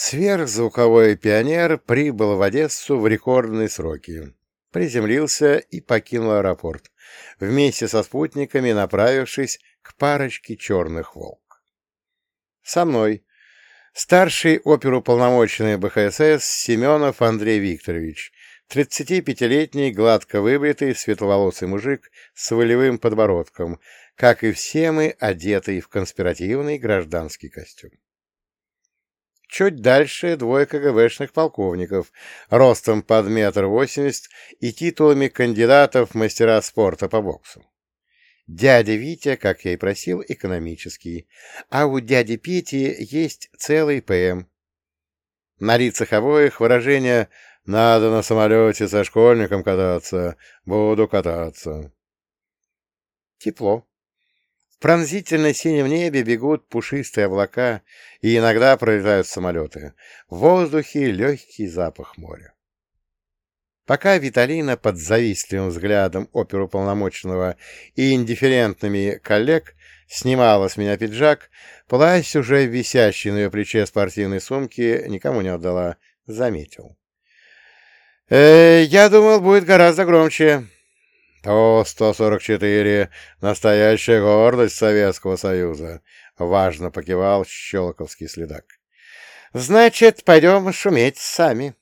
Сверхзвуковой пионер прибыл в Одессу в рекордные сроки, приземлился и покинул аэропорт, вместе со спутниками направившись к парочке черных волк. Со мной старший оперуполномоченный БХСС Семенов Андрей Викторович, 35-летний, гладко выбритый, светловолосый мужик с волевым подбородком, как и все мы, одетый в конспиративный гражданский костюм. Чуть дальше двое КГБшных полковников, ростом под метр восемьдесят и титулами кандидатов в мастера спорта по боксу. Дядя Витя, как я и просил, экономический, а у дяди Пети есть целый ПМ. На лицах обоих выражение «надо на самолете со школьником кататься, буду кататься». Тепло. В пронзительно-синем небе бегут пушистые облака, и иногда пролетают самолеты. В воздухе легкий запах моря. Пока Виталина под завистливым взглядом оперуполномоченного и индифферентными коллег снимала с меня пиджак, плащ, уже висящий на ее плече спортивной сумки, никому не отдала, заметил. «Э, «Я думал, будет гораздо громче». «То-144 — настоящая гордость Советского Союза», — важно покивал щелоковский следак. «Значит, пойдем шуметь сами».